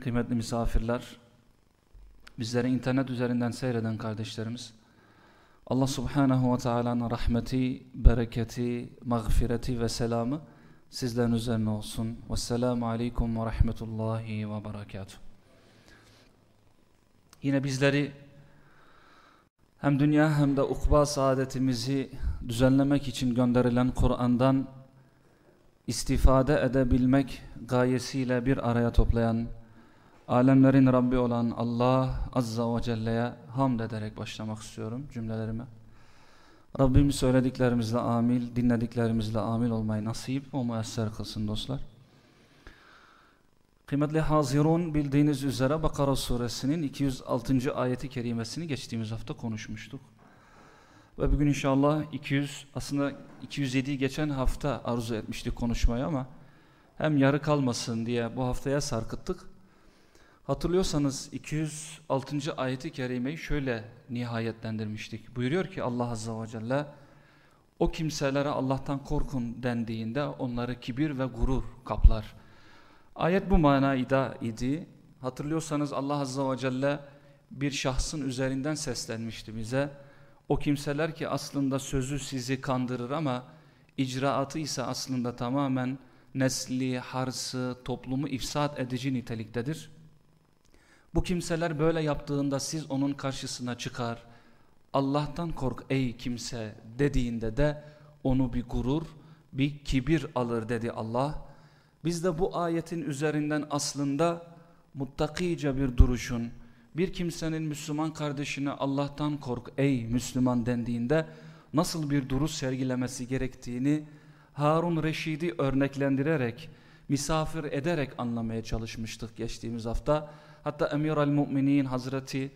kıymetli misafirler, bizleri internet üzerinden seyreden kardeşlerimiz, Allah subhanahu ve teala'nın rahmeti, bereketi, mağfireti ve selamı sizlerin üzerine olsun. Vesselamu aleyküm ve rahmetullahi ve berekatuhu. Yine bizleri hem dünya hem de ukba saadetimizi düzenlemek için gönderilen Kur'an'dan istifade edebilmek gayesiyle bir araya toplayan alemlerin Rabbi olan Allah Azza ve Celle'ye hamd ederek başlamak istiyorum cümlelerime. Rabbim söylediklerimizle amil, dinlediklerimizle amil olmayı nasip ve müesser kılsın dostlar. Kıymetli Hazirun bildiğiniz üzere Bakara suresinin 206. ayeti kerimesini geçtiğimiz hafta konuşmuştuk. Ve bugün inşallah 200 aslında 207'yi geçen hafta arzu etmiştik konuşmayı ama hem yarı kalmasın diye bu haftaya sarkıttık. Hatırlıyorsanız 206. ayeti kerimeyi şöyle nihayetlendirmiştik. Buyuruyor ki Allah Azze ve Celle o kimselere Allah'tan korkun dendiğinde onları kibir ve gurur kaplar. Ayet bu manayda idi. Hatırlıyorsanız Allah Azze ve Celle bir şahsın üzerinden seslenmişti bize. O kimseler ki aslında sözü sizi kandırır ama icraatı ise aslında tamamen nesli, harsı, toplumu ifsad edici niteliktedir. Bu kimseler böyle yaptığında siz onun karşısına çıkar, Allah'tan kork ey kimse dediğinde de onu bir gurur, bir kibir alır dedi Allah. Biz de bu ayetin üzerinden aslında muttakice bir duruşun, bir kimsenin Müslüman kardeşine Allah'tan kork ey Müslüman dendiğinde nasıl bir duruş sergilemesi gerektiğini Harun Reşid'i örneklendirerek, misafir ederek anlamaya çalışmıştık geçtiğimiz hafta. Hatta Emir el-Mu'minin Hazreti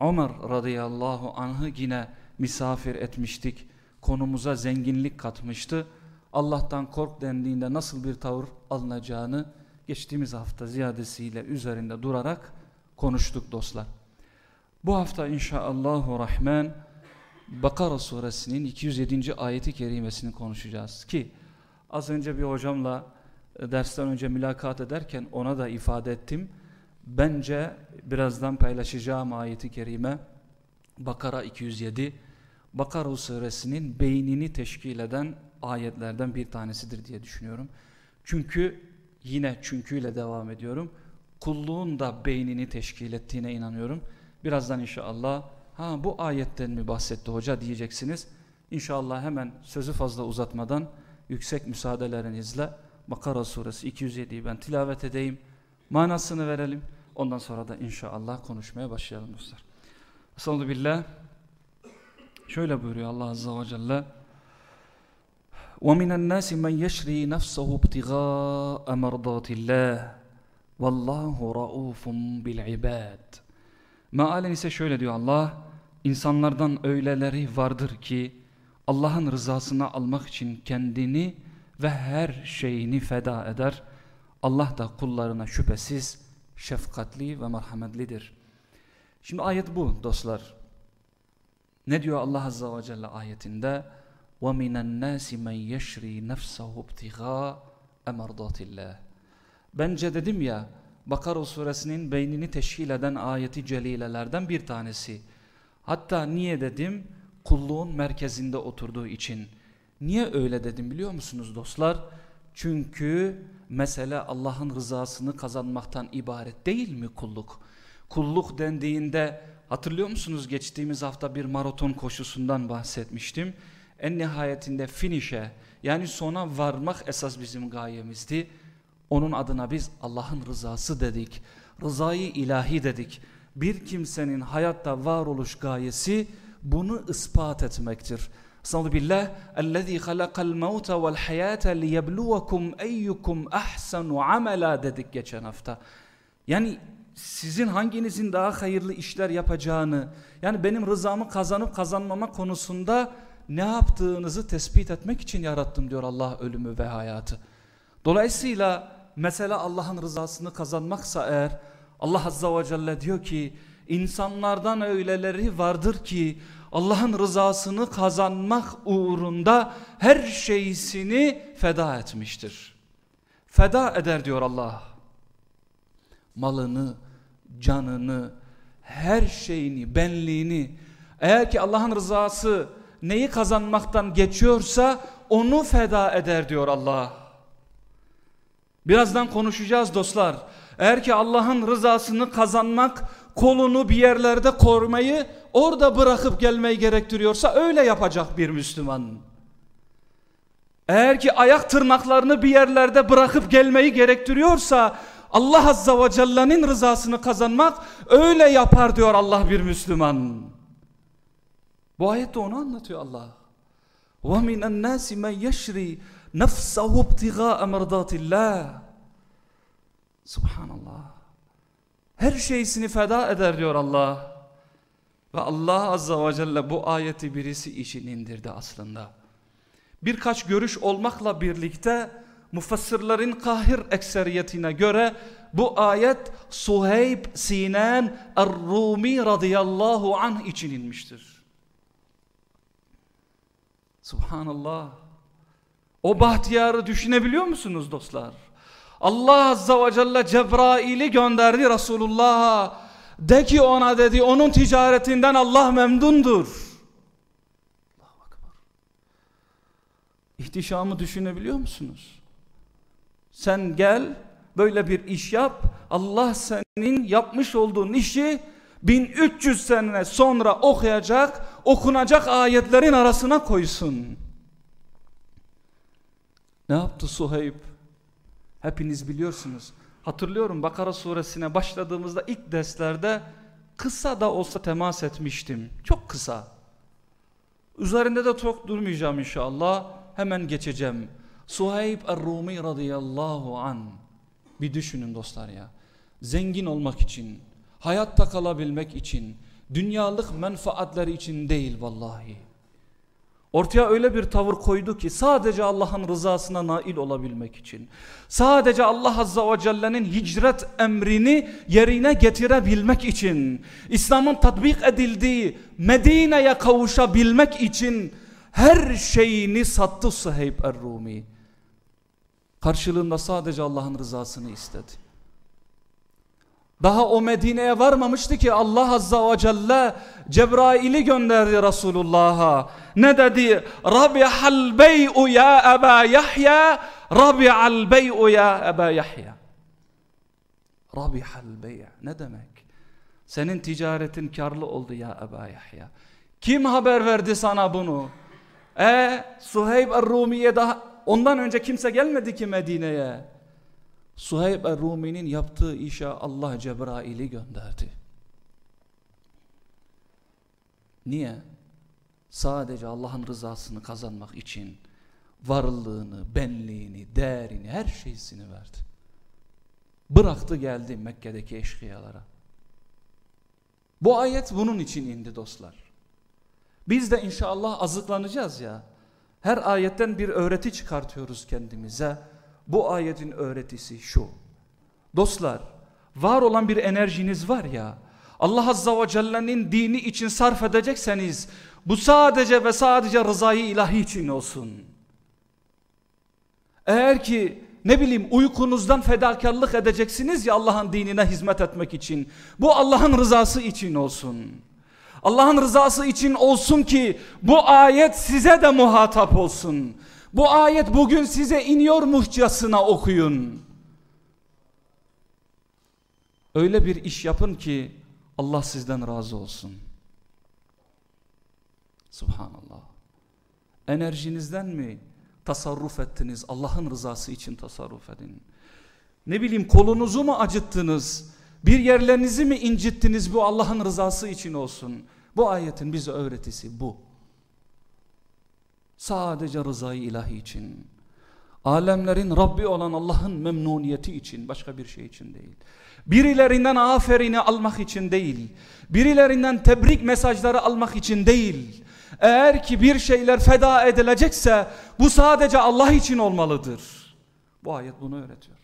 Ömer radıyallahu anh'ı yine misafir etmiştik. Konumuza zenginlik katmıştı. Allah'tan kork dendiğinde nasıl bir tavır alınacağını geçtiğimiz hafta ziyadesiyle üzerinde durarak konuştuk dostlar. Bu hafta inşallahü rahman Bakara suresinin 207. ayeti kerimesini konuşacağız ki az önce bir hocamla e, dersten önce mülakat ederken ona da ifade ettim. Bence birazdan paylaşacağım ayeti kerime Bakara 207 Bakara suresinin beynini teşkil eden ayetlerden bir tanesidir diye düşünüyorum. Çünkü yine çünküyle devam ediyorum. Kulluğun da beynini teşkil ettiğine inanıyorum. Birazdan inşallah ha bu ayetten mi bahsetti hoca diyeceksiniz. İnşallah hemen sözü fazla uzatmadan yüksek müsaadelerinizle Bakara suresi 207'yi ben tilavet edeyim. Manasını verelim. Ondan sonra da inşallah konuşmaya başlayalım dostlar. Sallallahu billah. Şöyle buyuruyor Allah azze ve celle. وَمِنَ النَّاسِ مَنْ يَشْرِي نَفْسَهُ ابْتِغَاءَ مَرْضَاتِ اللّٰهِ وَاللّٰهُ رَؤُوفٌ بِالْعِبَادِ Mealen ise şöyle diyor Allah, insanlardan öyleleri vardır ki Allah'ın rızasını almak için kendini ve her şeyini feda eder. Allah da kullarına şüphesiz şefkatli ve merhametlidir. Şimdi ayet bu dostlar. Ne diyor Allah Azze ve Celle ayetinde? وَمِنَ النَّاسِ مَنْ يَشْرِي نَفْسَهُ ابْتِغَاءَ اَمَرْضَاتِ اللّٰهِ Bence dedim ya, Bakara suresinin beynini teşkil eden ayeti celilelerden bir tanesi. Hatta niye dedim? Kulluğun merkezinde oturduğu için. Niye öyle dedim biliyor musunuz dostlar? çünkü mesele Allah'ın rızasını kazanmaktan ibaret değil mi kulluk? Kulluk dendiğinde hatırlıyor musunuz geçtiğimiz hafta bir maraton koşusundan bahsetmiştim. En nihayetinde finish'e yani sona varmak esas bizim gayemizdi. Onun adına biz Allah'ın rızası dedik. Rızayı ilahi dedik. Bir kimsenin hayatta varoluş gayesi bunu ispat etmektir. Estağfirullah billah. Ellezî halakal mevte vel hayâte liyebluvekum eyyukum ahsenu amela dedik geçen hafta. Yani sizin hanginizin daha hayırlı işler yapacağını yani benim rızamı kazanıp kazanmama konusunda ne yaptığınızı tespit etmek için yarattım diyor Allah ölümü ve hayatı. Dolayısıyla mesela Allah'ın rızasını kazanmaksa eğer Allah Azza ve Celle diyor ki insanlardan öyleleri vardır ki Allah'ın rızasını kazanmak uğrunda her şeysini feda etmiştir. Feda eder diyor Allah. Malını, canını, her şeyini, benliğini eğer ki Allah'ın rızası neyi kazanmaktan geçiyorsa onu feda eder diyor Allah. Birazdan konuşacağız dostlar. Eğer ki Allah'ın rızasını kazanmak kolunu bir yerlerde korumayı orada bırakıp gelmeyi gerektiriyorsa öyle yapacak bir Müslüman. Eğer ki ayak tırnaklarını bir yerlerde bırakıp gelmeyi gerektiriyorsa Allah Azza ve Celle'nin rızasını kazanmak öyle yapar diyor Allah bir Müslüman. Bu ayette onu anlatıyor Allah. وَمِنَ النَّاسِ مَنْ يَشْرِي نَفْسَهُ ابْتِغَاءَ مَرْضَاتِ اللّٰهِ Subhanallah. Her şeysini feda eder diyor Allah. Ve Allah Azza ve Celle bu ayeti birisi için indirdi aslında. Birkaç görüş olmakla birlikte mufassırların kahir ekseriyetine göre bu ayet Suheyb Sinan Er-Rumi radıyallahu anh için inmiştir. Subhanallah. O bahtiyarı düşünebiliyor musunuz dostlar? Allah Azza ve Celle Cebrail'i gönderdi Resulullah'a. De ki ona dedi onun ticaretinden Allah memnundur. Allahu Akbar. İhtişamı düşünebiliyor musunuz? Sen gel böyle bir iş yap. Allah senin yapmış olduğun işi 1300 sene sonra okuyacak, okunacak ayetlerin arasına koysun. Ne yaptı Suheyb? Hepiniz biliyorsunuz. Hatırlıyorum Bakara suresine başladığımızda ilk derslerde kısa da olsa temas etmiştim. Çok kısa. Üzerinde de çok durmayacağım inşallah. Hemen geçeceğim. Suheyb Er-Rumi radıyallahu an. Bir düşünün dostlar ya. Zengin olmak için, hayatta kalabilmek için, dünyalık menfaatleri için değil vallahi. Ortaya öyle bir tavır koydu ki sadece Allah'ın rızasına nail olabilmek için. Sadece Allah Azza ve Celle'nin hicret emrini yerine getirebilmek için. İslam'ın tatbik edildiği Medine'ye kavuşabilmek için her şeyini sattı Suheyb Er-Rumi. Karşılığında sadece Allah'ın rızasını istedi. Daha o Medine'ye varmamıştı ki Allah Azza ve Celle Cebrail'i gönderdi Resulullah'a. Ne dedi? Rabihal bey'u ya Eba Yahya. Rabihal bey'u ya Eba Yahya. Rabihal bey' ne demek? Senin ticaretin karlı oldu ya Eba Yahya. Kim haber verdi sana bunu? E Suheyb Er-Rumiye daha ondan önce kimse gelmedi ki Medine'ye. Suheyb Er-Rumi'nin yaptığı işe Allah Cebrail'i gönderdi. Niye? Sadece Allah'ın rızasını kazanmak için varlığını, benliğini, değerini, her şeysini verdi. Bıraktı geldi Mekke'deki eşkıyalara. Bu ayet bunun için indi dostlar. Biz de inşallah azıklanacağız ya. Her ayetten bir öğreti çıkartıyoruz kendimize. Bu ayetin öğretisi şu. Dostlar, var olan bir enerjiniz var ya, Allah Azza ve Celle'nin dini için sarf edecekseniz, bu sadece ve sadece rızayı ilahi için olsun. Eğer ki ne bileyim uykunuzdan fedakarlık edeceksiniz ya Allah'ın dinine hizmet etmek için. Bu Allah'ın rızası için olsun. Allah'ın rızası için olsun ki bu ayet size de muhatap olsun. Bu ayet bugün size iniyor muhcasına okuyun. Öyle bir iş yapın ki Allah sizden razı olsun. Subhanallah. Enerjinizden mi tasarruf ettiniz? Allah'ın rızası için tasarruf edin. Ne bileyim kolunuzu mu acıttınız? Bir yerlerinizi mi incittiniz? Bu Allah'ın rızası için olsun. Bu ayetin bize öğretisi bu. Sadece rızayı ilahi için. Alemlerin Rabbi olan Allah'ın memnuniyeti için başka bir şey için değil. Birilerinden aferini almak için değil. Birilerinden tebrik mesajları almak için değil. Eğer ki bir şeyler feda edilecekse bu sadece Allah için olmalıdır. Bu ayet bunu öğretiyor.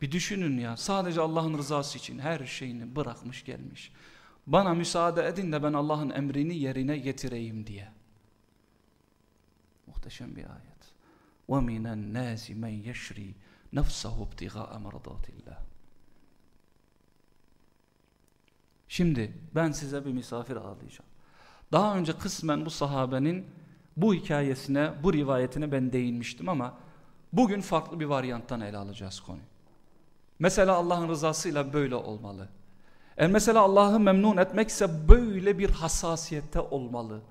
Bir düşünün ya sadece Allah'ın rızası için her şeyini bırakmış gelmiş. Bana müsaade edin de ben Allah'ın emrini yerine getireyim diye. Muhteşem bir ayet. وَمِنَ النَّاسِ مَنْ يَشْرِي نَفْسَهُ ابْتِغَاءَ مَرَضَاتِ اللّٰهِ Şimdi ben size bir misafir ağırlayacağım. Daha önce kısmen bu sahabenin bu hikayesine, bu rivayetine ben değinmiştim ama bugün farklı bir varyanttan ele alacağız konuyu. Mesela Allah'ın rızasıyla böyle olmalı. E mesela Allah'ı memnun etmekse böyle bir hassasiyette olmalı.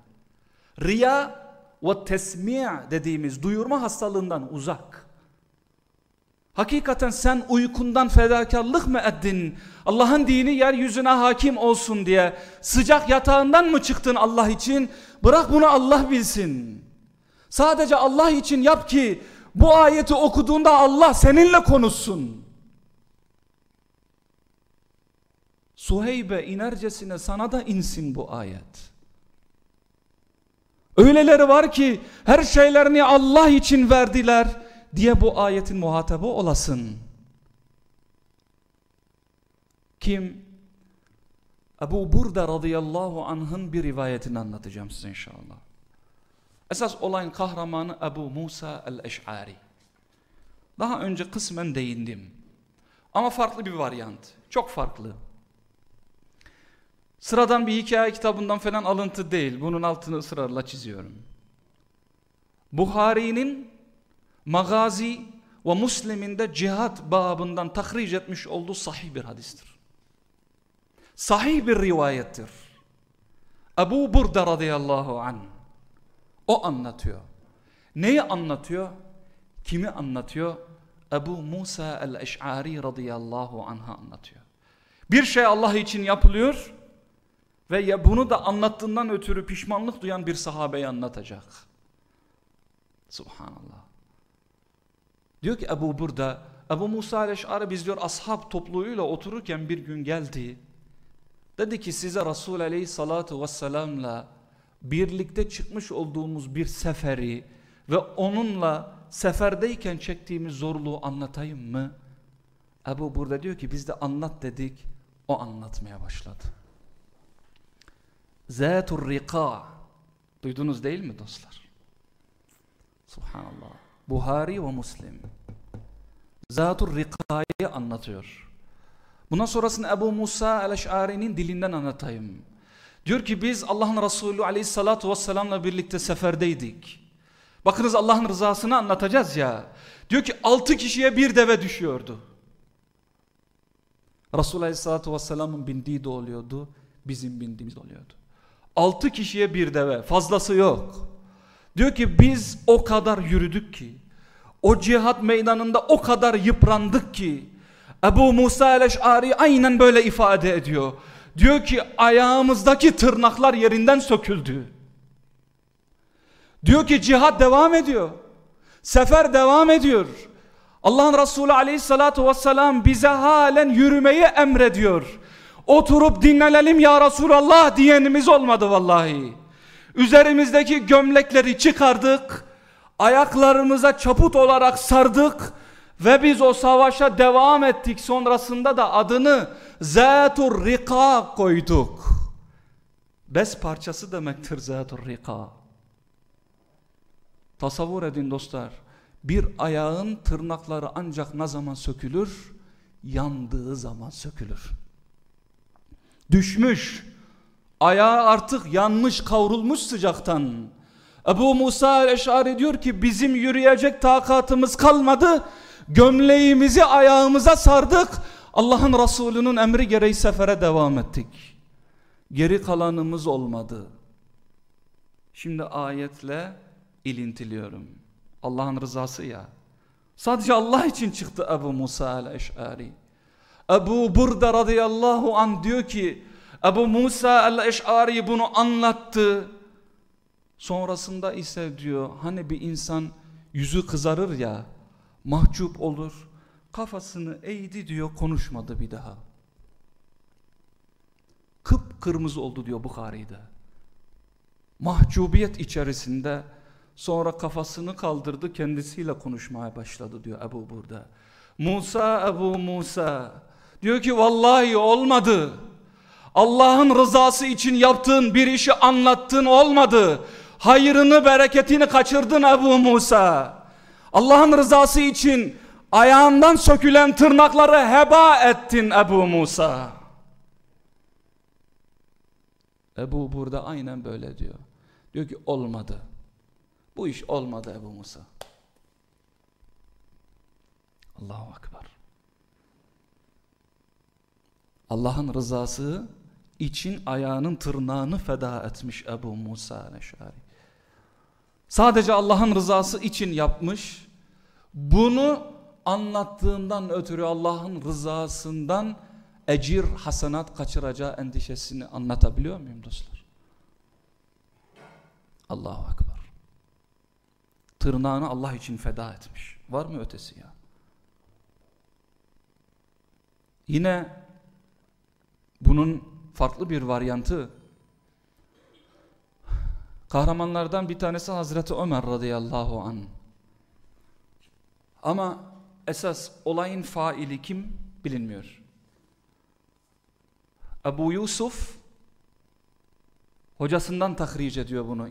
Riya ve tesmi' dediğimiz duyurma hastalığından uzak. Hakikaten sen uykundan fedakarlık mı ettin? Allah'ın dini yeryüzüne hakim olsun diye sıcak yatağından mı çıktın Allah için? Bırak bunu Allah bilsin. Sadece Allah için yap ki bu ayeti okuduğunda Allah seninle konuşsun. Suheybe inercesine sana da insin bu ayet. Öyleleri var ki her şeylerini Allah için verdiler diye bu ayetin muhatabı olasın. Kim? Ebu Burda radıyallahu anh'ın bir rivayetini anlatacağım size inşallah. Esas olayın kahramanı Ebu Musa el-Eş'ari. Daha önce kısmen değindim. Ama farklı bir varyant. Çok farklı. Sıradan bir hikaye kitabından falan alıntı değil. Bunun altını ısrarla çiziyorum. Buhari'nin Magazi ve Müslim'in de cihat babından tahric etmiş olduğu sahih bir hadistir. Sahih bir rivayettir. Ebu Burda radıyallahu an o anlatıyor. Neyi anlatıyor? Kimi anlatıyor? Ebu Musa el-Eş'ari radıyallahu anh'a anlatıyor. Bir şey Allah için yapılıyor ve ya bunu da anlattığından ötürü pişmanlık duyan bir sahabeyi anlatacak. Subhanallah. Diyor ki Ebu burada, Ebu Musa el-Eş'ari biz diyor ashab topluluğuyla otururken bir gün geldi. Dedi ki size Resul aleyhissalatu vesselamla birlikte çıkmış olduğumuz bir seferi ve onunla seferdeyken çektiğimiz zorluğu anlatayım mı? Ebu burada diyor ki biz de anlat dedik. O anlatmaya başladı. Zâtur rika. Duydunuz değil mi dostlar? Subhanallah. Buhari ve Müslim. Zatur Rika'yı anlatıyor. Bundan sonrasını Ebu Musa el-Eş'ari'nin dilinden anlatayım. Diyor ki biz Allah'ın Resulü aleyhissalatu vesselamla birlikte seferdeydik. Bakınız Allah'ın rızasını anlatacağız ya. Diyor ki altı kişiye bir deve düşüyordu. Resulü aleyhissalatu vesselamın bindiği de oluyordu. Bizim bindiğimiz de oluyordu. Altı kişiye bir deve fazlası yok. Diyor ki biz o kadar yürüdük ki o cihat meydanında o kadar yıprandık ki Ebu Musa el-Eş'ari aynen böyle ifade ediyor. Diyor ki ayağımızdaki tırnaklar yerinden söküldü. Diyor ki cihat devam ediyor. Sefer devam ediyor. Allah'ın Resulü aleyhissalatu vesselam bize halen yürümeyi emrediyor. Oturup dinlenelim ya Resulallah diyenimiz olmadı vallahi. Üzerimizdeki gömlekleri çıkardık. Ayaklarımıza çaput olarak sardık. Ve biz o savaşa devam ettik. Sonrasında da adını Zâtur Rika koyduk. Bez parçası demektir Zâtur Rika. Tasavvur edin dostlar. Bir ayağın tırnakları ancak ne zaman sökülür? Yandığı zaman sökülür. Düşmüş. Ayağı artık yanmış kavrulmuş sıcaktan. Ebu Musa el-Eş'ari diyor ki bizim yürüyecek takatımız kalmadı. Gömleğimizi ayağımıza sardık. Allah'ın Resulü'nün emri gereği sefere devam ettik. Geri kalanımız olmadı. Şimdi ayetle ilintiliyorum. Allah'ın rızası ya. Sadece Allah için çıktı Ebu Musa el-Eş'ari. Ebu Burda radıyallahu an diyor ki Ebu Musa el-Eş'ari bunu anlattı. Sonrasında ise diyor hani bir insan yüzü kızarır ya, mahcup olur, kafasını eğdi diyor konuşmadı bir daha. Kıpkırmızı oldu diyor Bukhari'de. Mahcubiyet içerisinde sonra kafasını kaldırdı kendisiyle konuşmaya başladı diyor Ebu burada. Musa Ebu Musa diyor ki vallahi olmadı. Allah'ın rızası için yaptığın bir işi anlattın olmadı. Hayırını bereketini kaçırdın Ebu Musa. Allah'ın rızası için ayağından sökülen tırnakları heba ettin Ebu Musa. Ebu burada aynen böyle diyor. Diyor ki olmadı. Bu iş olmadı Ebu Musa. Allahu Akbar. Allah'ın rızası için ayağının tırnağını feda etmiş Ebu Musa Neşari. Sadece Allah'ın rızası için yapmış. Bunu anlattığından ötürü Allah'ın rızasından ecir, hasenat kaçıracağı endişesini anlatabiliyor muyum dostlar? Allahu Ekber. Tırnağını Allah için feda etmiş. Var mı ötesi ya? Yine bunun farklı bir varyantı kahramanlardan bir tanesi Hazreti Ömer radıyallahu an. Ama esas olayın faili kim bilinmiyor. Ebu Yusuf hocasından tahric ediyor bunu.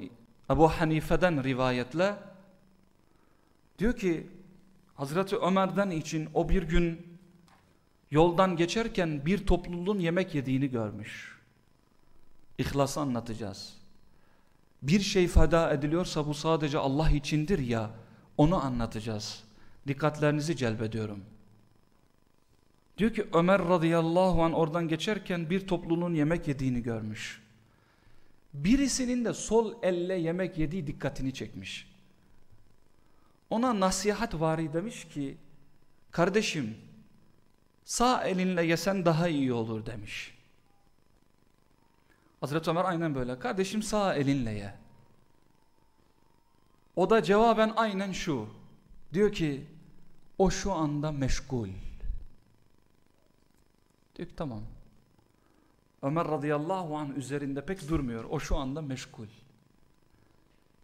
Ebu Hanife'den rivayetle diyor ki Hazreti Ömer'den için o bir gün yoldan geçerken bir topluluğun yemek yediğini görmüş. İhlası anlatacağız. Bir şey feda ediliyorsa bu sadece Allah içindir ya onu anlatacağız. Dikkatlerinizi celbediyorum. Diyor ki Ömer radıyallahu an oradan geçerken bir topluluğun yemek yediğini görmüş. Birisinin de sol elle yemek yediği dikkatini çekmiş. Ona nasihat vari demiş ki kardeşim sağ elinle yesen daha iyi olur demiş. Hazreti Ömer aynen böyle kardeşim sağ elinle ye. O da cevaben aynen şu diyor ki o şu anda meşgul. Diyor ki tamam. Ömer radıyallahu anh üzerinde pek durmuyor. O şu anda meşgul.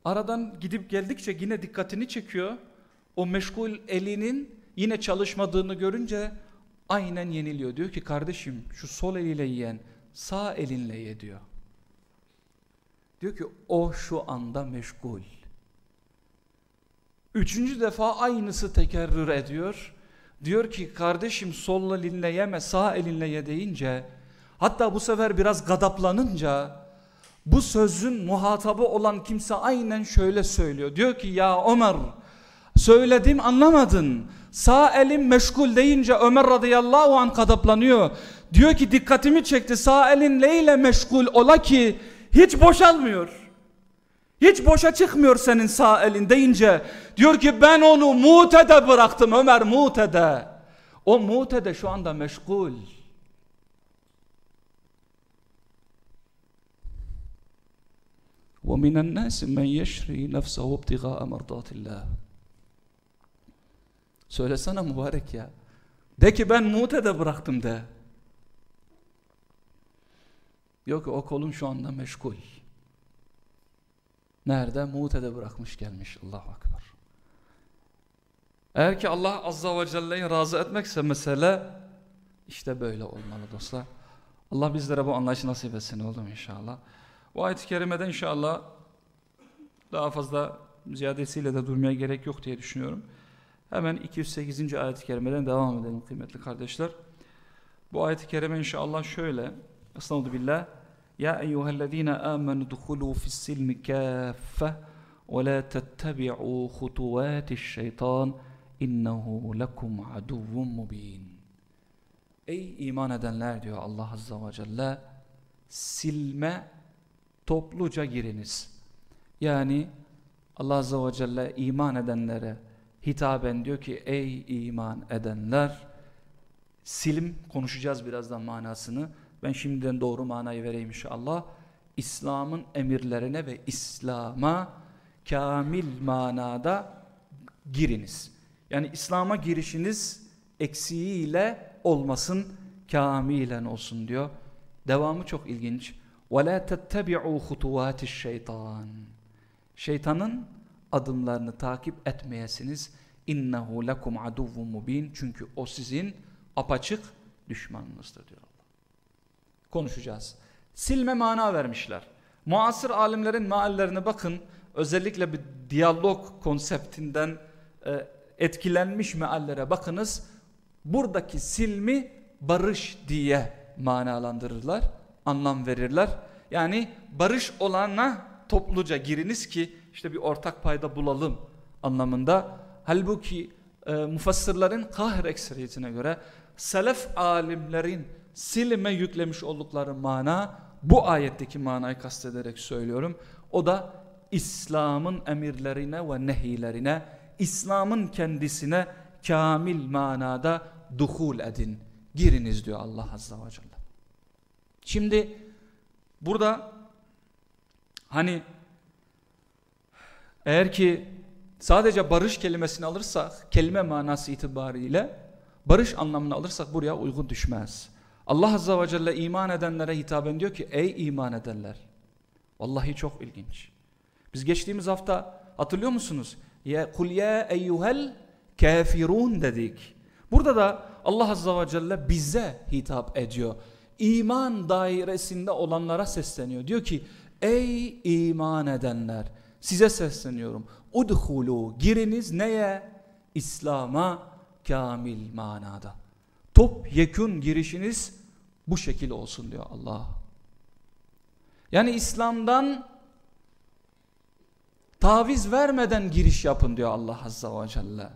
Aradan gidip geldikçe yine dikkatini çekiyor. O meşgul elinin yine çalışmadığını görünce aynen yeniliyor. Diyor ki kardeşim şu sol eliyle yiyen sağ elinle ye diyor. Diyor ki o şu anda meşgul. Üçüncü defa aynısı tekerrür ediyor. Diyor ki kardeşim sol elinle yeme sağ elinle ye deyince hatta bu sefer biraz gadaplanınca bu sözün muhatabı olan kimse aynen şöyle söylüyor. Diyor ki ya Ömer söyledim anlamadın. Sağ elim meşgul deyince Ömer radıyallahu anh kadaplanıyor. Diyor ki dikkatimi çekti sağ elin neyle meşgul ola ki hiç boşalmıyor. Hiç boşa çıkmıyor senin sağ elin deyince diyor ki ben onu Mute'de bıraktım Ömer Mute'de. O Mute'de şu anda meşgul. وَمِنَ النَّاسِ مَنْ يَشْرِي نَفْسَهُ ابْتِغَاءَ مَرْضَاتِ اللّٰهِ Söylesene mübarek ya. De ki ben Mute'de bıraktım de. Yok o kolum şu anda meşgul. Nerede? Mute'de bırakmış gelmiş. Allahu Akbar. Eğer ki Allah Azza ve Celle'yi razı etmekse mesele işte böyle olmalı dostlar. Allah bizlere bu anlayışı nasip etsin oğlum inşallah. Bu ayet-i kerimede inşallah daha fazla ziyadesiyle de durmaya gerek yok diye düşünüyorum. Hemen 208. ayet-i kerimeden devam edelim kıymetli kardeşler. Bu ayet-i kerime inşallah şöyle. Estağfirullah. Ya eyyühellezine amenu dukhulu fissilmi kaffe ve la tettebi'u hutuvati'ş-şeytan innehu lekum aduvvun mubin. Ey iman edenler diyor Allah Azza ve Celle silme topluca giriniz. Yani Allah Azza ve Celle iman edenlere hitaben diyor ki ey iman edenler silim konuşacağız birazdan manasını ben şimdiden doğru manayı vereyim inşallah İslam'ın emirlerine ve İslam'a kamil manada giriniz. Yani İslam'a girişiniz eksiğiyle olmasın, kamilen olsun diyor. Devamı çok ilginç. وَلَا تَتَّبِعُوا خُطُوَاتِ الشَّيْطَانِ Şeytanın adımlarını takip etmeyesiniz. İnnehu lekum aduvvun mubin. Çünkü o sizin apaçık düşmanınızdır diyor Allah. Konuşacağız. Silme mana vermişler. Muasır alimlerin meallerine bakın. Özellikle bir diyalog konseptinden e, etkilenmiş meallere bakınız. Buradaki silmi barış diye manalandırırlar, anlam verirler. Yani barış olana topluca giriniz ki işte bir ortak payda bulalım anlamında. Halbuki e, mufassırların kahir ekseriyetine göre selef alimlerin silme yüklemiş oldukları mana bu ayetteki manayı kastederek söylüyorum. O da İslam'ın emirlerine ve nehilerine, İslam'ın kendisine kamil manada duhul edin, giriniz diyor Allah Azze ve Celle. Şimdi burada hani eğer ki sadece barış kelimesini alırsak, kelime manası itibariyle barış anlamını alırsak buraya uygun düşmez. Allah Azze ve Celle iman edenlere hitaben diyor ki ey iman edenler. Vallahi çok ilginç. Biz geçtiğimiz hafta hatırlıyor musunuz? Ya kul ya eyyuhel kafirun dedik. Burada da Allah Azze ve Celle bize hitap ediyor. İman dairesinde olanlara sesleniyor. Diyor ki ey iman edenler size sesleniyorum. Udhulu giriniz neye? İslam'a kamil manada. Top yekun girişiniz bu şekil olsun diyor Allah. Yani İslam'dan taviz vermeden giriş yapın diyor Allah Azza ve Celle.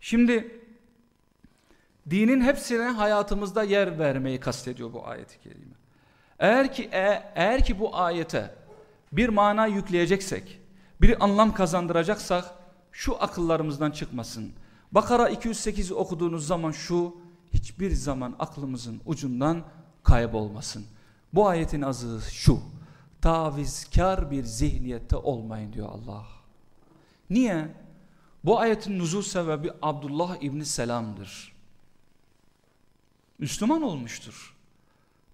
Şimdi dinin hepsine hayatımızda yer vermeyi kastediyor bu ayeti kerime. Eğer ki e, eğer ki bu ayete bir mana yükleyeceksek, bir anlam kazandıracaksak şu akıllarımızdan çıkmasın. Bakara 208'i okuduğunuz zaman şu hiçbir zaman aklımızın ucundan kaybolmasın. Bu ayetin azı şu. Tavizkar bir zihniyette olmayın diyor Allah. Niye? Bu ayetin nuzul sebebi Abdullah İbni Selam'dır. Müslüman olmuştur.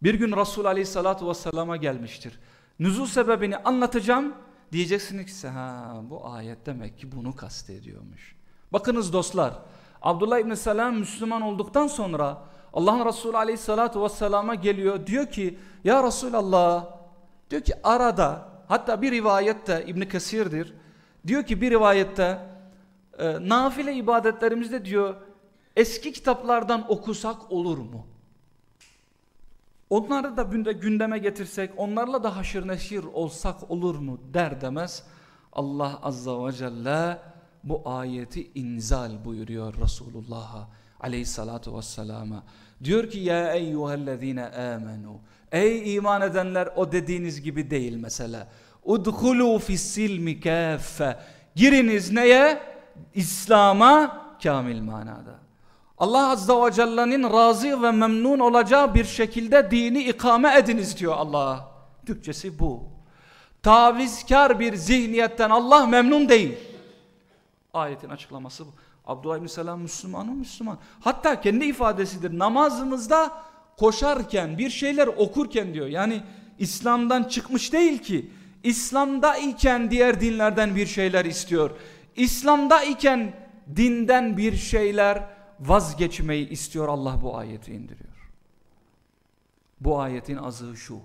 Bir gün Resul Aleyhisselatü Vesselam'a gelmiştir. Nuzul sebebini anlatacağım. Diyeceksiniz ki ha bu ayet demek ki bunu kastediyormuş. Bakınız dostlar. Abdullah İbni Selam Müslüman olduktan sonra Allah'ın Resulü Aleyhisselatü Vesselam'a geliyor. Diyor ki ya Resulallah diyor ki arada hatta bir rivayette İbni Kesir'dir. Diyor ki bir rivayette e, nafile ibadetlerimizde diyor eski kitaplardan okusak olur mu? Onları da gündeme getirsek, onlarla da haşır neşir olsak olur mu der demez. Allah Azza ve Celle bu ayeti inzal buyuruyor Resulullah'a aleyhissalatu vesselama. Diyor ki ya eyyühellezine amenu. Ey iman edenler o dediğiniz gibi değil mesela. Udhulu fissilmi kaffe. Giriniz neye? İslam'a kamil manada. Allah Azza ve Celle'nin razı ve memnun olacağı bir şekilde dini ikame ediniz diyor Allah. Türkçesi bu. Tavizkar bir zihniyetten Allah memnun değil. Ayetin açıklaması bu. Abdullah İbni Selam Müslüman Müslüman. Hatta kendi ifadesidir. Namazımızda koşarken bir şeyler okurken diyor. Yani İslam'dan çıkmış değil ki. İslam'da iken diğer dinlerden bir şeyler istiyor. İslam'da iken dinden bir şeyler vazgeçmeyi istiyor Allah bu ayeti indiriyor. Bu ayetin azı şu.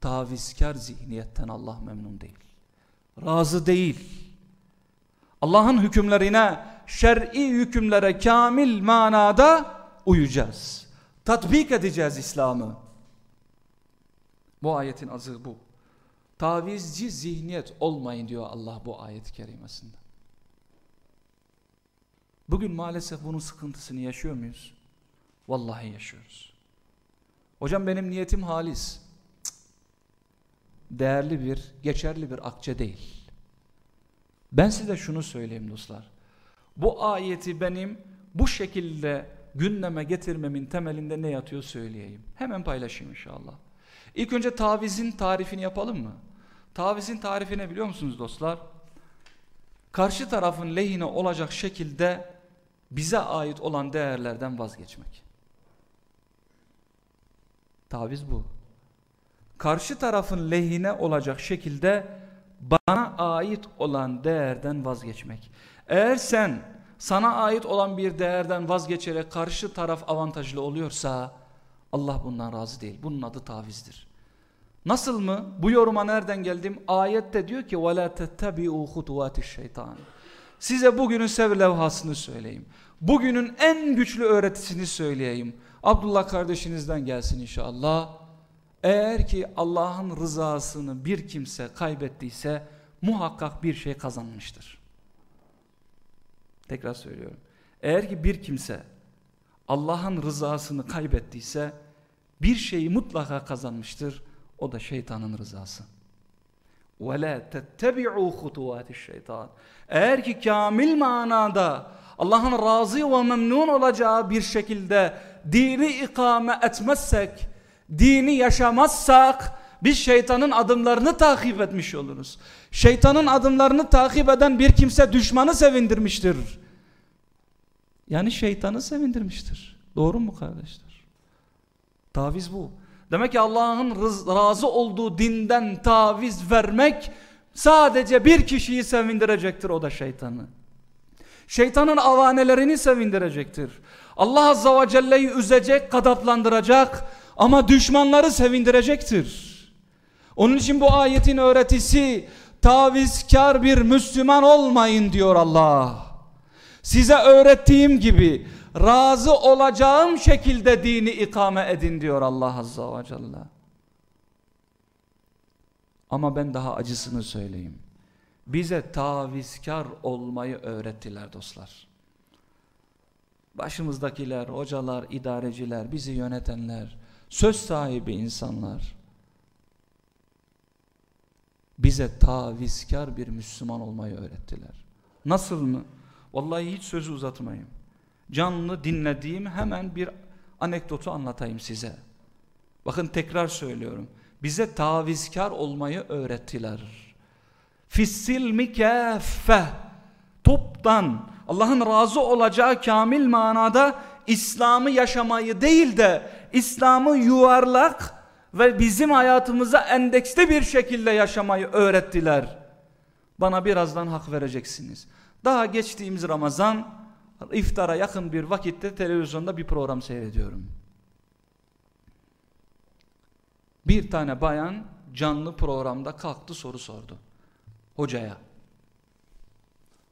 Tavizkar zihniyetten Allah memnun değil. Razı değil. Allah'ın hükümlerine, şer'i hükümlere kamil manada uyacağız. Tatbik edeceğiz İslam'ı. Bu ayetin azı bu. Tavizci zihniyet olmayın diyor Allah bu ayet-i kerimesinde. Bugün maalesef bunun sıkıntısını yaşıyor muyuz? Vallahi yaşıyoruz. Hocam benim niyetim halis. Değerli bir, geçerli bir akçe değil. Ben size şunu söyleyeyim dostlar. Bu ayeti benim bu şekilde gündeme getirmemin temelinde ne yatıyor söyleyeyim. Hemen paylaşayım inşallah. İlk önce tavizin tarifini yapalım mı? Tavizin tarifini biliyor musunuz dostlar? karşı tarafın lehine olacak şekilde bize ait olan değerlerden vazgeçmek. Taviz bu. Karşı tarafın lehine olacak şekilde bana ait olan değerden vazgeçmek. Eğer sen sana ait olan bir değerden vazgeçerek karşı taraf avantajlı oluyorsa Allah bundan razı değil. Bunun adı tavizdir. Nasıl mı? Bu yoruma nereden geldim? Ayette diyor ki وَلَا تَتَّبِعُوا خُطُوَاتِ الشَّيْطَانِ Size bugünün sev levhasını söyleyeyim. Bugünün en güçlü öğretisini söyleyeyim. Abdullah kardeşinizden gelsin inşallah. Eğer ki Allah'ın rızasını bir kimse kaybettiyse muhakkak bir şey kazanmıştır. Tekrar söylüyorum. Eğer ki bir kimse Allah'ın rızasını kaybettiyse bir şeyi mutlaka kazanmıştır. O da şeytanın rızası. Ve la tettebi'u hutuvatis şeytan. Eğer ki kamil manada Allah'ın razı ve memnun olacağı bir şekilde dini ikame etmezsek, dini yaşamazsak biz şeytanın adımlarını takip etmiş oluruz. Şeytanın adımlarını takip eden bir kimse düşmanı sevindirmiştir. Yani şeytanı sevindirmiştir. Doğru mu kardeşler? Taviz bu. Demek ki Allah'ın razı olduğu dinden taviz vermek sadece bir kişiyi sevindirecektir o da şeytanı. Şeytanın avanelerini sevindirecektir. Allah Azza ve Celle'yi üzecek, kadaplandıracak ama düşmanları sevindirecektir. Onun için bu ayetin öğretisi tavizkar bir Müslüman olmayın diyor Allah. Size öğrettiğim gibi razı olacağım şekilde dini ikame edin diyor Allah Azza ve Celle. Ama ben daha acısını söyleyeyim. Bize tavizkar olmayı öğrettiler dostlar. Başımızdakiler, hocalar, idareciler, bizi yönetenler, söz sahibi insanlar bize tavizkar bir Müslüman olmayı öğrettiler. Nasıl mı? Vallahi hiç sözü uzatmayayım. Canlı dinlediğim hemen bir anekdotu anlatayım size. Bakın tekrar söylüyorum. Bize tavizkar olmayı öğrettiler. Fissil mikaffe toptan Allah'ın razı olacağı kamil manada İslam'ı yaşamayı değil de İslam'ı yuvarlak ve bizim hayatımıza endeksli bir şekilde yaşamayı öğrettiler. Bana birazdan hak vereceksiniz. Daha geçtiğimiz Ramazan iftara yakın bir vakitte televizyonda bir program seyrediyorum. Bir tane bayan canlı programda kalktı soru sordu. Hocaya.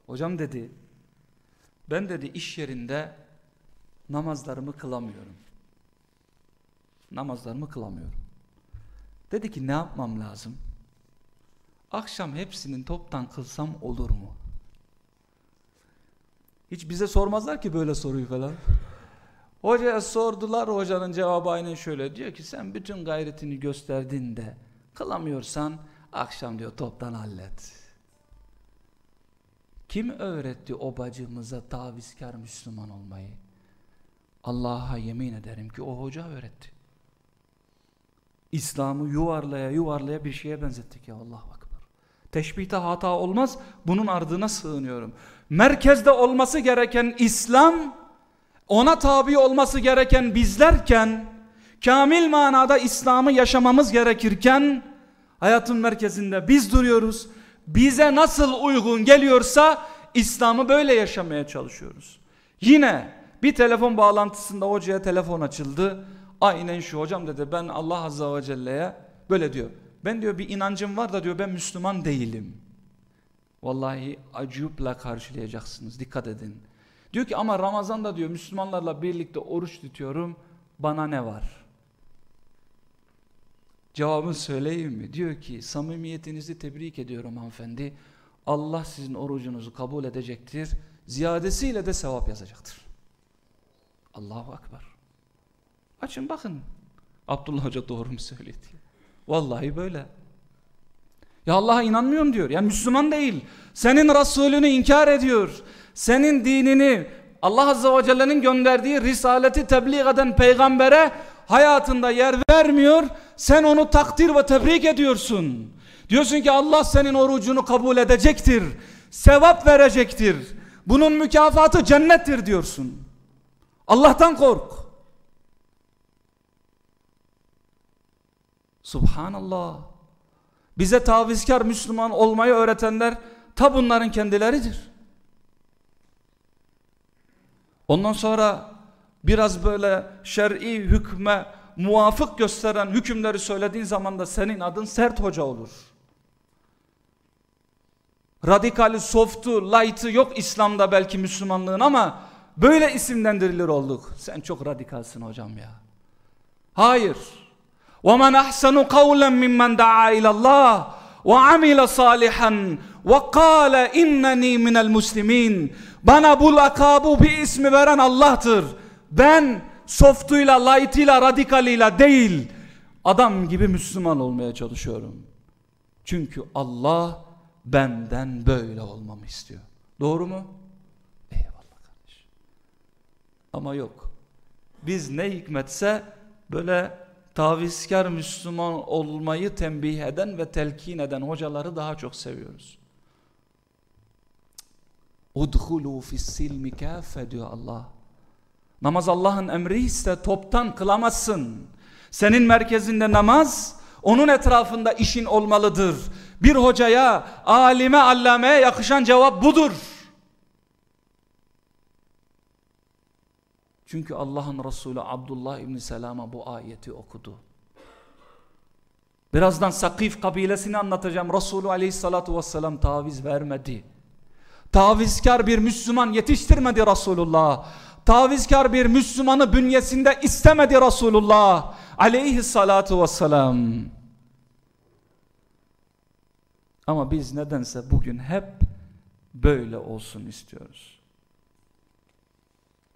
Hocam dedi ben dedi iş yerinde namazlarımı kılamıyorum. Namazlarımı kılamıyorum. Dedi ki ne yapmam lazım? Akşam hepsinin toptan kılsam olur mu? Hiç bize sormazlar ki böyle soruyu falan. Hocaya sordular, hocanın cevabı aynen şöyle. Diyor ki sen bütün gayretini gösterdin de kılamıyorsan akşam diyor toptan hallet. Kim öğretti o bacımıza tavizkar Müslüman olmayı? Allah'a yemin ederim ki o hoca öğretti. İslam'ı yuvarlaya yuvarlaya bir şeye benzettik ya Allah akbar. Teşbihte hata olmaz. Bunun ardına sığınıyorum. Merkezde olması gereken İslam, ona tabi olması gereken bizlerken, kamil manada İslam'ı yaşamamız gerekirken, hayatın merkezinde biz duruyoruz. Bize nasıl uygun geliyorsa İslam'ı böyle yaşamaya çalışıyoruz. Yine bir telefon bağlantısında hocaya telefon açıldı. Aynen şu hocam dedi ben Allah Azza ve Celle'ye böyle diyor. Ben diyor bir inancım var da diyor ben Müslüman değilim. Vallahi acıyupla karşılayacaksınız dikkat edin. Diyor ki ama Ramazan'da diyor Müslümanlarla birlikte oruç tutuyorum bana ne var? Cevabını söyleyeyim mi? Diyor ki samimiyetinizi tebrik ediyorum hanımefendi. Allah sizin orucunuzu kabul edecektir. Ziyadesiyle de sevap yazacaktır. Allahu Akbar. Açın bakın. Abdullah Hoca doğru mu söyledi? Vallahi böyle. Ya Allah'a inanmıyorum diyor. Yani Müslüman değil. Senin Resulünü inkar ediyor. Senin dinini Allah Azze ve Celle'nin gönderdiği risaleti tebliğ eden peygambere hayatında yer vermiyor. Sen onu takdir ve tebrik ediyorsun. Diyorsun ki Allah senin orucunu kabul edecektir. Sevap verecektir. Bunun mükafatı cennettir diyorsun. Allah'tan kork. Subhanallah. Bize tavizkar Müslüman olmayı öğretenler ta bunların kendileridir. Ondan sonra biraz böyle şer'i hükme muvafık gösteren hükümleri söylediğin zaman da senin adın sert hoca olur. Radikali, softu, light'ı yok İslam'da belki Müslümanlığın ama böyle isimlendirilir olduk. Sen çok radikalsın hocam ya. Hayır. وَمَنْ أَحْسَنُ قَوْلًا مِمَّنْ دَعَا إِلَى اللّٰهِ وَعَمِلَ صَالِحًا وَقَالَ اِنَّنِي مِنَ الْمُسْلِمِينَ Bana bu lakabı bir ismi veren Allah'tır. Ben softuyla, light'ıyla, radikaliyle değil, adam gibi Müslüman olmaya çalışıyorum. Çünkü Allah benden böyle olmamı istiyor. Doğru mu? Eyvallah kardeş. Ama yok. Biz ne hikmetse böyle tavizkar Müslüman olmayı tembih eden ve telkin eden hocaları daha çok seviyoruz. Udhulu fissilmi kâfe diyor Allah. Namaz Allah'ın emri ise toptan kılamazsın. Senin merkezinde namaz, onun etrafında işin olmalıdır. Bir hocaya, alime, allameye yakışan cevap budur. Çünkü Allah'ın Resulü Abdullah İbni Selam'a bu ayeti okudu. Birazdan Sakif kabilesini anlatacağım. Resulü Aleyhissalatu vesselam taviz vermedi. Tavizkar bir Müslüman yetiştirmedi Resulullah. Tavizkar bir Müslümanı bünyesinde istemedi Resulullah. Aleyhissalatu vesselam. Ama biz nedense bugün hep böyle olsun istiyoruz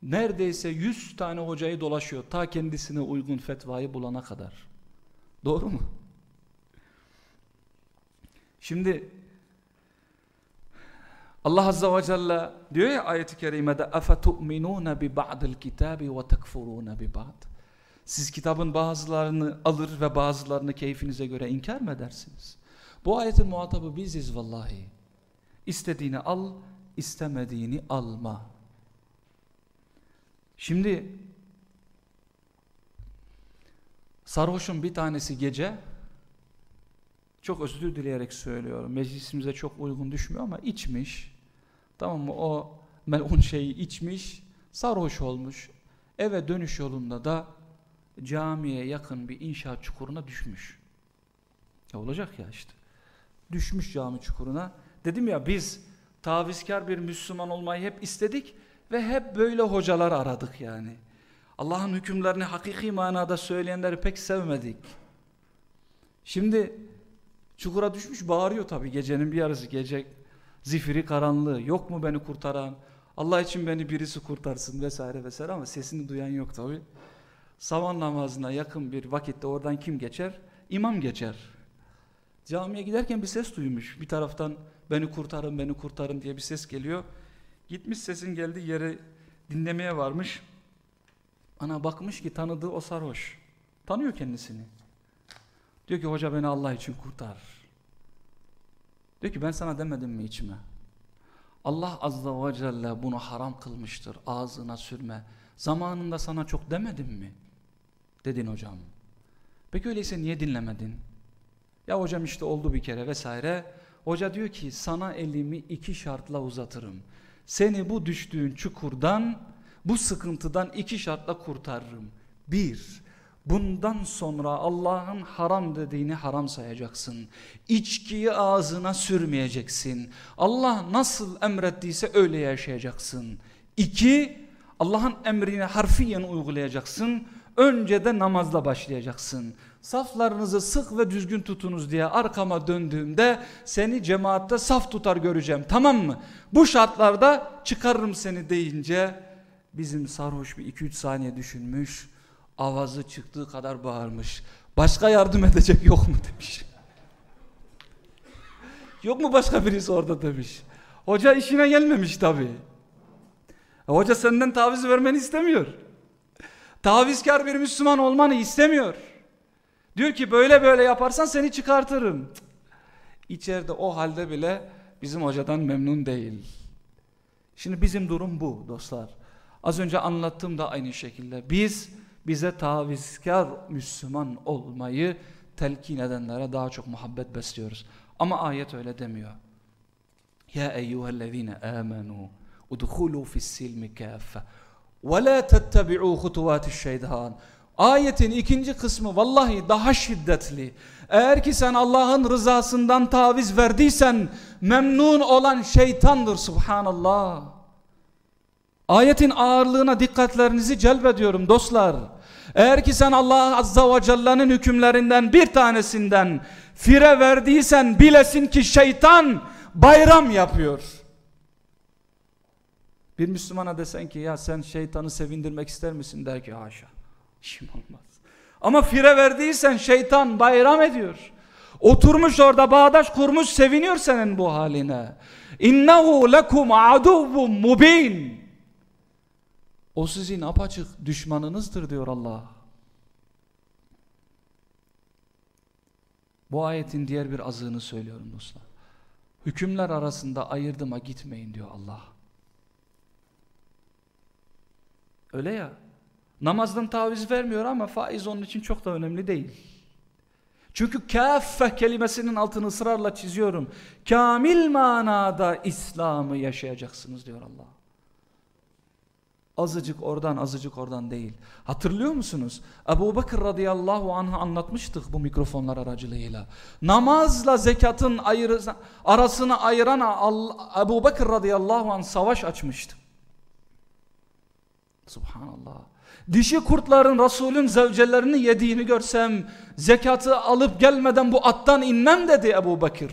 Neredeyse yüz tane hocayı dolaşıyor ta kendisine uygun fetvayı bulana kadar. Doğru mu? Şimdi Allah Azze ve Celle diyor ya ayet-i kerimede اَفَتُؤْمِنُونَ بِبَعْدِ الْكِتَابِ وَتَكْفُرُونَ بِبَعْدِ Siz kitabın bazılarını alır ve bazılarını keyfinize göre inkar mı edersiniz? Bu ayetin muhatabı biziz vallahi. İstediğini al, istemediğini alma. Şimdi sarhoşun bir tanesi gece çok özür dileyerek söylüyorum. Meclisimize çok uygun düşmüyor ama içmiş. Tamam mı? O melun şeyi içmiş, sarhoş olmuş. Eve dönüş yolunda da camiye yakın bir inşaat çukuruna düşmüş. Ya olacak ya işte. Düşmüş cami çukuruna. Dedim ya biz tavizkar bir Müslüman olmayı hep istedik ve hep böyle hocalar aradık yani. Allah'ın hükümlerini hakiki manada söyleyenleri pek sevmedik. Şimdi çukura düşmüş bağırıyor tabi gecenin bir yarısı gece zifiri karanlığı yok mu beni kurtaran Allah için beni birisi kurtarsın vesaire vesaire ama sesini duyan yok tabi. Savan namazına yakın bir vakitte oradan kim geçer? İmam geçer. Camiye giderken bir ses duymuş. Bir taraftan beni kurtarın beni kurtarın diye bir ses geliyor. Gitmiş sesin geldiği yere dinlemeye varmış. Ana bakmış ki tanıdığı o sarhoş. Tanıyor kendisini. Diyor ki hoca beni Allah için kurtar. Diyor ki ben sana demedim mi içme. Allah azza ve celle bunu haram kılmıştır. Ağzına sürme. Zamanında sana çok demedim mi? Dedin hocam. Peki öyleyse niye dinlemedin? Ya hocam işte oldu bir kere vesaire. Hoca diyor ki sana elimi iki şartla uzatırım. Seni bu düştüğün çukurdan, bu sıkıntıdan iki şartla kurtarırım. Bir, bundan sonra Allah'ın haram dediğini haram sayacaksın. İçkiyi ağzına sürmeyeceksin. Allah nasıl emrettiyse öyle yaşayacaksın. İki, Allah'ın emrini harfiyen uygulayacaksın. Önce de namazla başlayacaksın. Saflarınızı sık ve düzgün tutunuz diye arkama döndüğümde seni cemaatte saf tutar göreceğim tamam mı? Bu şartlarda çıkarırım seni deyince bizim sarhoş bir 2-3 saniye düşünmüş. Avazı çıktığı kadar bağırmış. Başka yardım edecek yok mu demiş. yok mu başka birisi orada demiş. Hoca işine gelmemiş tabi. Hoca senden taviz vermeni istemiyor. Tavizkar bir Müslüman olmanı istemiyor. Diyor ki böyle böyle yaparsan seni çıkartırım. İçeride o halde bile bizim hocadan memnun değil. Şimdi bizim durum bu dostlar. Az önce anlattığım da aynı şekilde. Biz bize tavizkar Müslüman olmayı telkin edenlere daha çok muhabbet besliyoruz. Ama ayet öyle demiyor. Ya eyyühellezine amenu udhulu fissilmi kaffe ve la tettebi'u hutuvatiş şeytan. Ayetin ikinci kısmı vallahi daha şiddetli. Eğer ki sen Allah'ın rızasından taviz verdiysen memnun olan şeytandır subhanallah. Ayetin ağırlığına dikkatlerinizi celbediyorum dostlar. Eğer ki sen Allah Azza ve Celle'nin hükümlerinden bir tanesinden fire verdiysen bilesin ki şeytan bayram yapıyor. Bir Müslümana desen ki ya sen şeytanı sevindirmek ister misin der ki haşa. İşim olmaz. Ama fire verdiysen şeytan bayram ediyor. Oturmuş orada bağdaş kurmuş seviniyor senin bu haline. İnnehu lekum aduvvun mubin. O sizin apaçık düşmanınızdır diyor Allah. Bu ayetin diğer bir azığını söylüyorum dostlar. Hükümler arasında ayırdıma gitmeyin diyor Allah. Öyle ya. Namazdan taviz vermiyor ama faiz onun için çok da önemli değil. Çünkü kaffe kelimesinin altını ısrarla çiziyorum. Kamil manada İslam'ı yaşayacaksınız diyor Allah. Azıcık oradan azıcık oradan değil. Hatırlıyor musunuz? Ebu Bakır radıyallahu anh'ı anlatmıştık bu mikrofonlar aracılığıyla. Namazla zekatın arasını ayıran Ebu Bakır radıyallahu anh savaş açmıştı. Subhanallah. Dişi kurtların Resulün zevcelerini yediğini görsem zekatı alıp gelmeden bu attan inmem dedi Ebu Bakır.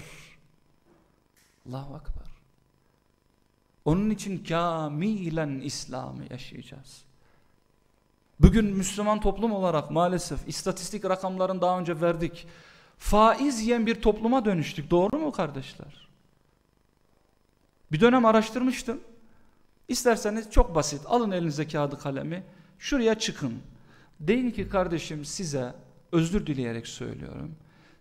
Allahu Akbar. Onun için kamilen İslam'ı yaşayacağız. Bugün Müslüman toplum olarak maalesef istatistik rakamların daha önce verdik. Faiz yiyen bir topluma dönüştük. Doğru mu kardeşler? Bir dönem araştırmıştım. İsterseniz çok basit. Alın elinize kağıdı kalemi. Şuraya çıkın. Deyin ki kardeşim size özür dileyerek söylüyorum.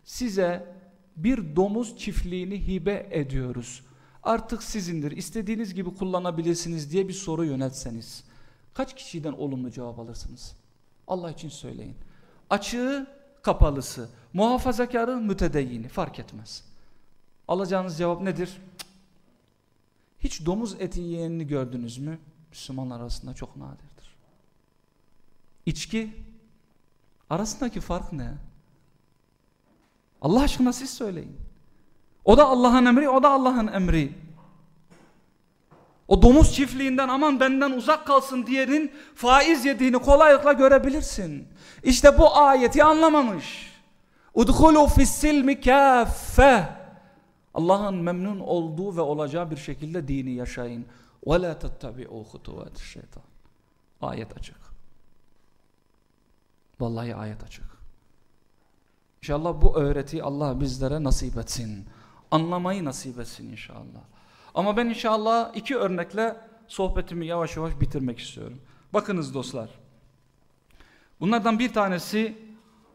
Size bir domuz çiftliğini hibe ediyoruz artık sizindir istediğiniz gibi kullanabilirsiniz diye bir soru yöneltseniz kaç kişiden olumlu cevap alırsınız? Allah için söyleyin. Açığı kapalısı, muhafazakarı mütedeyyini fark etmez. Alacağınız cevap nedir? Hiç domuz eti yiyenini gördünüz mü? Müslümanlar arasında çok nadirdir. İçki arasındaki fark ne? Allah aşkına siz söyleyin. O da Allah'ın emri, o da Allah'ın emri. O domuz çiftliğinden aman benden uzak kalsın diyenin faiz yediğini kolaylıkla görebilirsin. İşte bu ayeti anlamamış. Udhulu fissilmi kaffe. Allah'ın memnun olduğu ve olacağı bir şekilde dini yaşayın. Ve la tettabi'u hutuvati şeytan. Ayet açık. Vallahi ayet açık. İnşallah bu öğreti Allah bizlere nasip etsin anlamayı nasip etsin inşallah. Ama ben inşallah iki örnekle sohbetimi yavaş yavaş bitirmek istiyorum. Bakınız dostlar. Bunlardan bir tanesi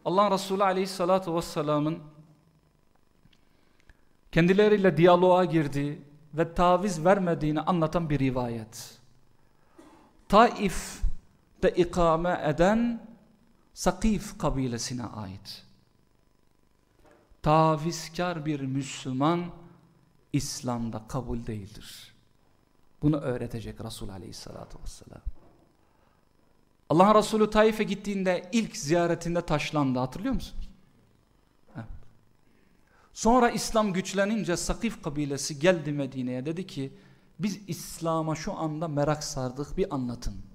Allah Resulü aleyhissalatu vesselamın kendileriyle diyaloğa girdiği ve taviz vermediğini anlatan bir rivayet. Taif'te ikame eden Sakif kabilesine ait tavizkar bir Müslüman İslam'da kabul değildir. Bunu öğretecek Resul Aleyhisselatü Vesselam. Allah Resulü Taif'e gittiğinde ilk ziyaretinde taşlandı hatırlıyor musun? Sonra İslam güçlenince Sakif kabilesi geldi Medine'ye dedi ki biz İslam'a şu anda merak sardık bir anlatın.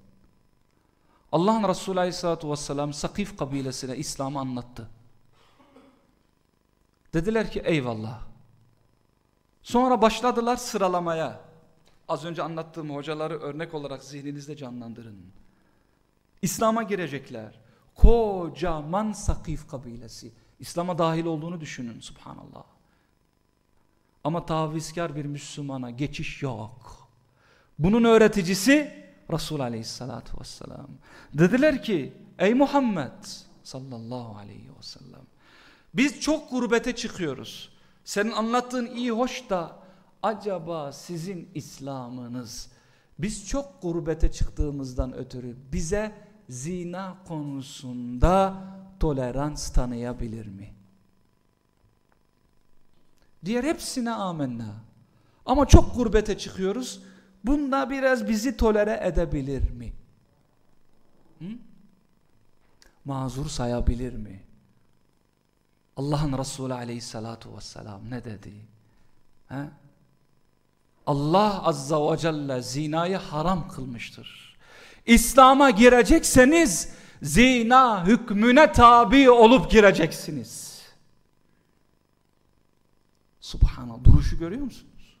Allah'ın Resulü Aleyhisselatü Vesselam Sakif kabilesine İslam'ı anlattı. Dediler ki eyvallah. Sonra başladılar sıralamaya. Az önce anlattığım hocaları örnek olarak zihninizde canlandırın. İslam'a girecekler. Kocaman Sakif kabilesi. İslam'a dahil olduğunu düşünün subhanallah. Ama tavizkar bir Müslümana geçiş yok. Bunun öğreticisi Resul aleyhissalatu vesselam. Dediler ki ey Muhammed sallallahu aleyhi ve sellem biz çok gurbete çıkıyoruz. Senin anlattığın iyi hoş da acaba sizin İslam'ınız biz çok gurbete çıktığımızdan ötürü bize zina konusunda tolerans tanıyabilir mi? Diğer hepsine amenna. Ama çok gurbete çıkıyoruz. Bunda biraz bizi tolere edebilir mi? Hı? Mazur sayabilir mi? Allah'ın Resulü aleyhissalatu vesselam ne dedi? He? Allah azza ve celle zinayı haram kılmıştır. İslam'a girecekseniz zina hükmüne tabi olup gireceksiniz. Subhanallah duruşu görüyor musunuz?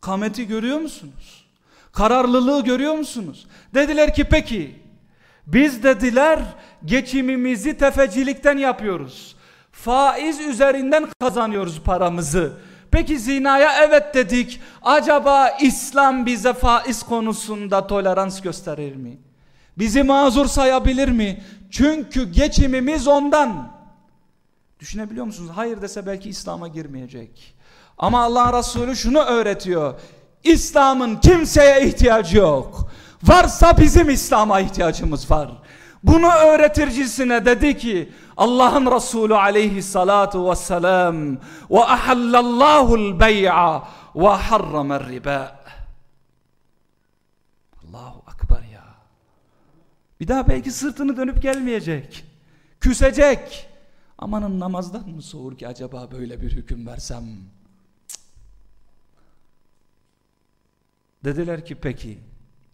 Kameti görüyor musunuz? Kararlılığı görüyor musunuz? Dediler ki peki biz dediler geçimimizi tefecilikten yapıyoruz. Faiz üzerinden kazanıyoruz paramızı. Peki zinaya evet dedik. Acaba İslam bize faiz konusunda tolerans gösterir mi? Bizi mazur sayabilir mi? Çünkü geçimimiz ondan. Düşünebiliyor musunuz? Hayır dese belki İslam'a girmeyecek. Ama Allah Resulü şunu öğretiyor. İslam'ın kimseye ihtiyacı yok. Varsa bizim İslam'a ihtiyacımız var. Bunu öğretircisine dedi ki Allah'ın Resulü aleyhissalatu vesselam ve ahallallahu'l bey'a ve harramer riba. Allahu akbar ya. Bir daha belki sırtını dönüp gelmeyecek. Küsecek. Amanın namazdan mı soğur ki acaba böyle bir hüküm versem? Dediler ki peki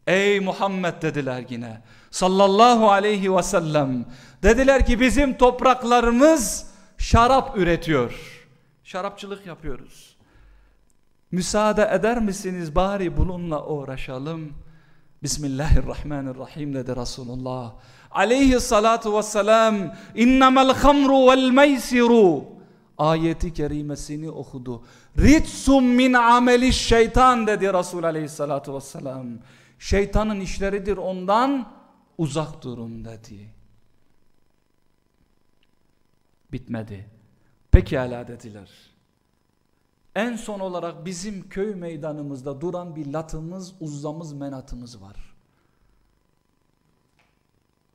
ey Muhammed dediler yine sallallahu aleyhi ve sellem dediler ki bizim topraklarımız şarap üretiyor. Şarapçılık yapıyoruz. Müsaade eder misiniz bari bununla uğraşalım. Bismillahirrahmanirrahim dedi Resulullah. Aleyhi salatu vesselam innemel hamru vel meysiru ayeti kerimesini okudu. Ritsum min ameli şeytan dedi Resul aleyhissalatu vesselam. Şeytanın işleridir ondan uzak durun dedi. Bitmedi. Pekala dediler. En son olarak bizim köy meydanımızda duran bir latımız, uzzamız, menatımız var.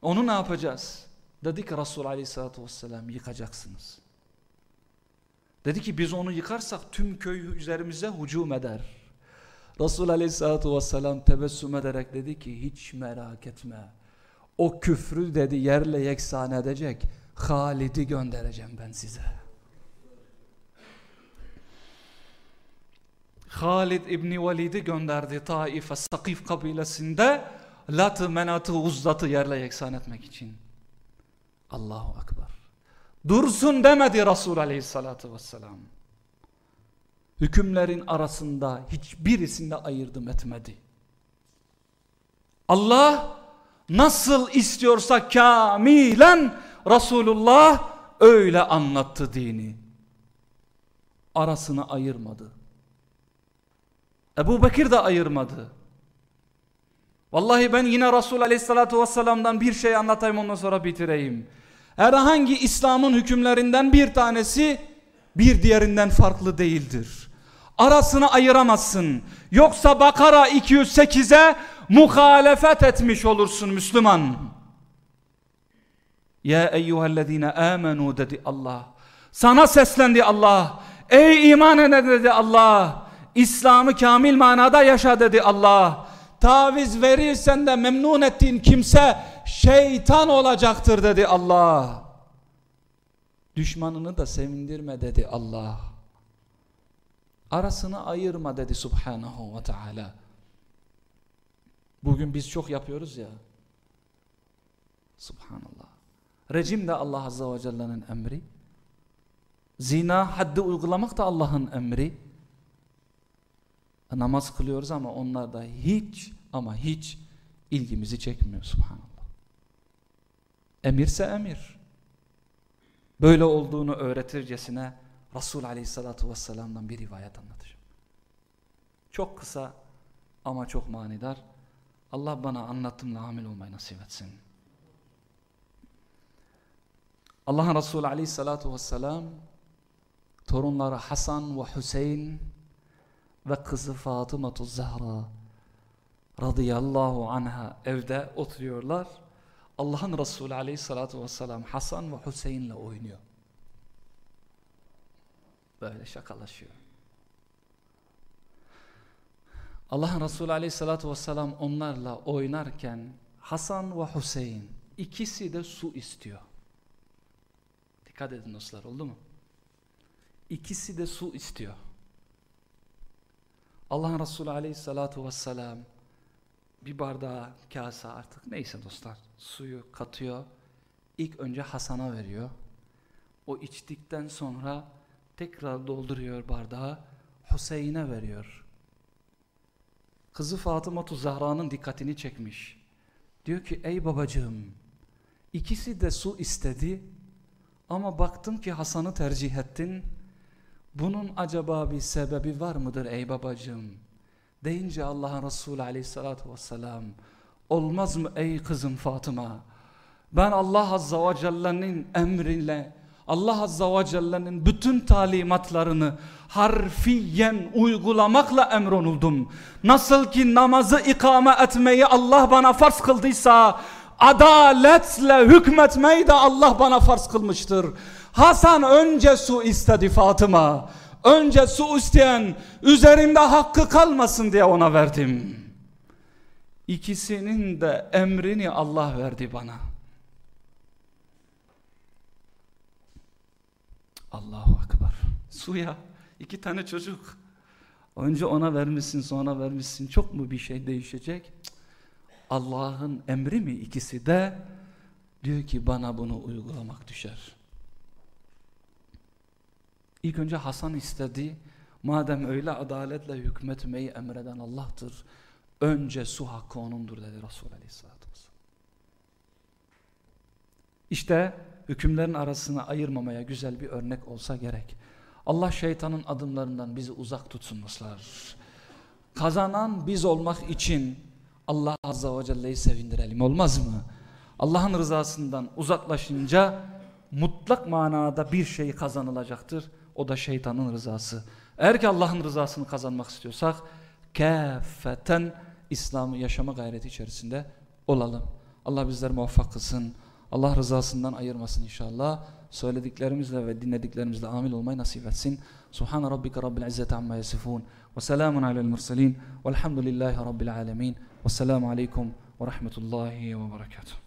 Onu ne yapacağız? Dedi ki Resul aleyhissalatü vesselam yıkacaksınız. Dedi ki biz onu yıkarsak tüm köy üzerimize hücum eder. Resul aleyhissalatü vesselam tebessüm ederek dedi ki hiç merak etme. O küfrü dedi yerle yeksan edecek. Halid'i göndereceğim ben size. Halid İbni Velid'i gönderdi Taif'e Sakif kabilesinde Lat'ı menatı uzlatı yerle yeksan etmek için. Allahu Akbar. Dursun demedi Resul Aleyhisselatü Vesselam. Hükümlerin arasında hiçbirisinde ayırdım etmedi. Allah nasıl istiyorsa kamilen Resulullah öyle anlattı dini. Arasını ayırmadı. Ebu Bekir de ayırmadı. Vallahi ben yine Resul Aleyhisselatü Vesselam'dan bir şey anlatayım ondan sonra bitireyim. Herhangi İslam'ın hükümlerinden bir tanesi bir diğerinden farklı değildir. Arasını ayıramazsın. Yoksa Bakara 208'e muhalefet etmiş olursun Müslüman. Ya eyyühellezine amenu dedi Allah. Sana seslendi Allah. Ey iman eden dedi Allah. İslam'ı kamil manada yaşa dedi Allah. Taviz verirsen de memnun ettiğin kimse şeytan olacaktır dedi Allah. Düşmanını da sevindirme dedi Allah. Arasını ayırma dedi Subhanahu ve Teala. Bugün biz çok yapıyoruz ya. Subhanallah. Rejim de Allah Azze ve Celle'nin emri. Zina haddi uygulamak da Allah'ın emri. Namaz kılıyoruz ama onlar da hiç ama hiç ilgimizi çekmiyor subhanallah. Emirse emir. Böyle olduğunu öğretircesine Resul Aleyhisselatü Vesselam'dan bir rivayet anlatacağım. Çok kısa ama çok manidar. Allah bana anlattığımla amel olmayı nasip etsin. Allah'ın Resulü Aleyhisselatü Vesselam torunları Hasan ve Hüseyin ve kızı Fatıma Zahra radıyallahu anha evde oturuyorlar. Allah'ın Resulü aleyhissalatu vesselam Hasan ve Hüseyin'le oynuyor. Böyle şakalaşıyor. Allah'ın Resulü aleyhissalatu vesselam onlarla oynarken Hasan ve Hüseyin ikisi de su istiyor. Dikkat edin dostlar oldu mu? İkisi de su istiyor. Allah'ın Resulü aleyhissalatu vesselam bir bardağa kase artık neyse dostlar suyu katıyor. İlk önce Hasan'a veriyor. O içtikten sonra tekrar dolduruyor bardağı Hüseyin'e veriyor. Kızı Fatıma Zahra'nın dikkatini çekmiş. Diyor ki ey babacığım ikisi de su istedi ama baktım ki Hasan'ı tercih ettin. Bunun acaba bir sebebi var mıdır ey babacığım? Deyince Allah'ın Resulü aleyhissalatu vesselam olmaz mı ey kızım Fatıma? Ben Allah Azza ve Celle'nin emriyle Allah Azza ve Celle'nin bütün talimatlarını harfiyen uygulamakla emronuldum. Nasıl ki namazı ikame etmeyi Allah bana farz kıldıysa adaletle hükmetmeyi de Allah bana farz kılmıştır. Hasan önce su istedi Fatıma. Önce su isteyen üzerimde hakkı kalmasın diye ona verdim. İkisinin de emrini Allah verdi bana. Allahu Akbar. Suya iki tane çocuk. Önce ona vermişsin sonra vermişsin. Çok mu bir şey değişecek? Allah'ın emri mi ikisi de? Diyor ki bana bunu uygulamak düşer. İlk önce Hasan istedi. Madem öyle adaletle hükmetmeyi emreden Allah'tır. Önce su hakkı onundur dedi Resulü Aleyhisselatü Vesselam. İşte hükümlerin arasını ayırmamaya güzel bir örnek olsa gerek. Allah şeytanın adımlarından bizi uzak tutsun dostlar. Kazanan biz olmak için Allah Azza ve Celle'yi sevindirelim olmaz mı? Allah'ın rızasından uzaklaşınca mutlak manada bir şey kazanılacaktır. O da şeytanın rızası. Eğer ki Allah'ın rızasını kazanmak istiyorsak kâfeten İslam'ı yaşama gayreti içerisinde olalım. Allah bizleri muvaffak kılsın. Allah rızasından ayırmasın inşallah. Söylediklerimizle ve dinlediklerimizle amil olmayı nasip etsin. Subhan rabbike rabbil izzeti amma yasifun. Ve selamun alel murselin. Velhamdülillahi rabbil alemin. Ve selamu aleyküm ve rahmetullahi ve berekatuhu.